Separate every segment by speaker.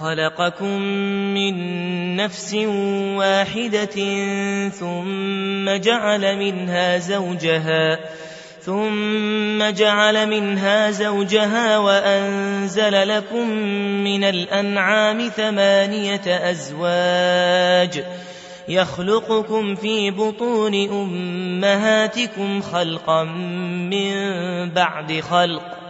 Speaker 1: خلقكم من نفس واحدة ثم جعل منها زوجها ثم جعل منها زوجها وأنزل لكم من الأنعام ثمانية أزواج. يخلقكم في بطون أمهاتكم خلقا من بعد خلق.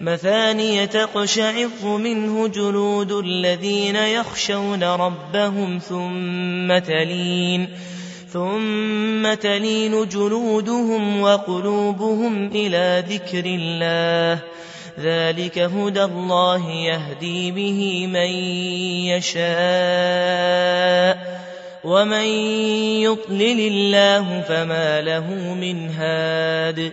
Speaker 1: مثانية تقشعر منه جلود الذين يخشون ربهم ثم تلين ثم تلين جلودهم وقلوبهم إلى ذكر الله. ذلك هدى الله يهدي به من يشاء. ومن يضلل الله فما له من هاد.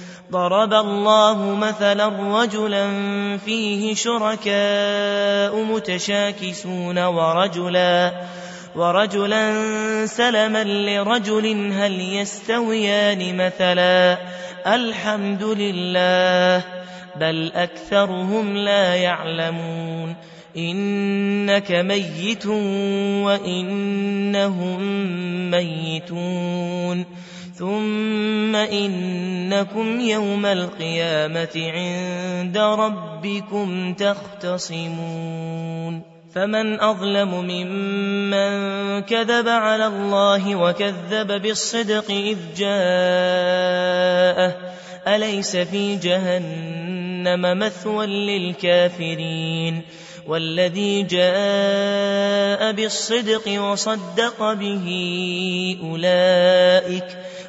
Speaker 1: ضرب الله مثلا رجلا فيه شركاء متشاكسون ورجلا ورجلا سلما لرجل هل يستويان مثلا؟ الحمد لله بل أكثرهم لا يعلمون. إنك ميت وإنهم ميتون. ثم إنكم يوم القيامة عند ربكم تختصمون فمن أظلم ممن كذب على الله وكذب بالصدق إذ جاءه أليس في جهنم مثوى للكافرين والذي جاء بالصدق وصدق به أولئك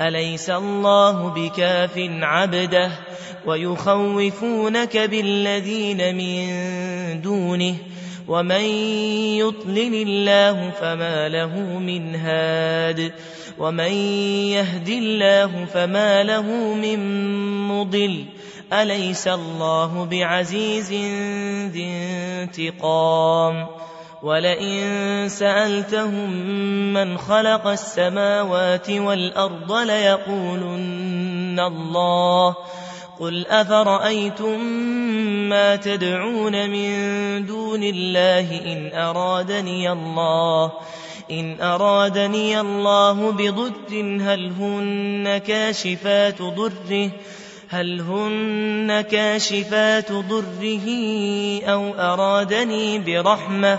Speaker 1: أليس الله بكاف عبده ويخوفونك بالذين من دونه ومن يطلل الله فما له من هاد ومن يهد الله فما له من مضل أليس الله بعزيز ذي انتقام ولئن سألتهم من خلق السماوات والأرض ليقولن الله. قل أفرأيتم ما تدعون من دون الله إن أرادني الله. إن أرادني الله بضد هل هن كاشفات ضره؟ هل هن كاشفات ضره أو أرادني برحمة؟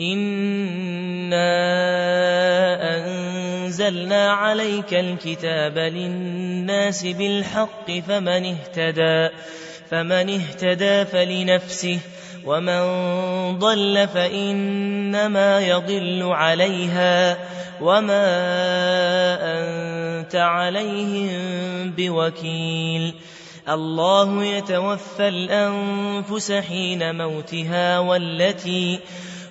Speaker 1: إنا أنزلنا عليك الكتاب للناس بالحق فمن اهتدى فمن اهتدى فلنفسه ومن ضل فإنما يضل عليها وما أنت عليهم بوكيل الله يتوفى الأنفس حين موتها والتي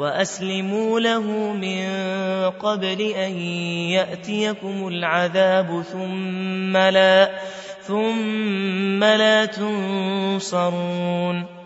Speaker 1: وأسلموا له من قبل أن يأتيكم العذاب ثم لا ثم لا تنصرون.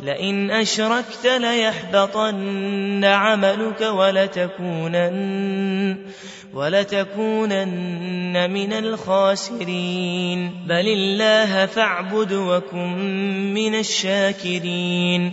Speaker 1: لئن أشركت ليحبطن عملك ولتكونن ولتكونن من الخاسرين. بل الله فاعبد وكن من الشاكرين.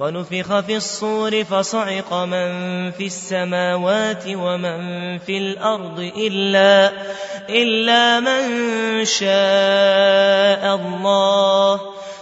Speaker 1: ونفخ في الصور فصعق من في السماوات ومن في الأرض إلا, إلا من شاء الله.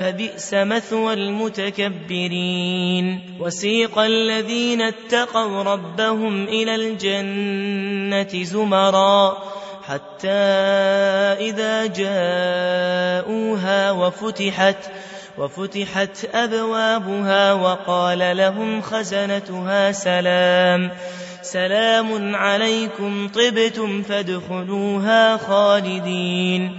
Speaker 1: فبئس مثوى المتكبرين. وسيق الذين اتقوا ربهم إلى الجنة زمرا حتى إذا جاءوها وفتحت وفتحت أبوابها وقال لهم خزنتها سلام. سلام عليكم طبتم فادخلوها خالدين.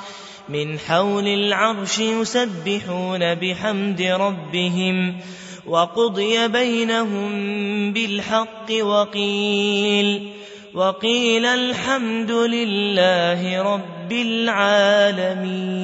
Speaker 1: من حول العرش يسبحون بحمد ربهم وقضي بينهم بالحق وقيل وقيل الحمد لله رب العالمين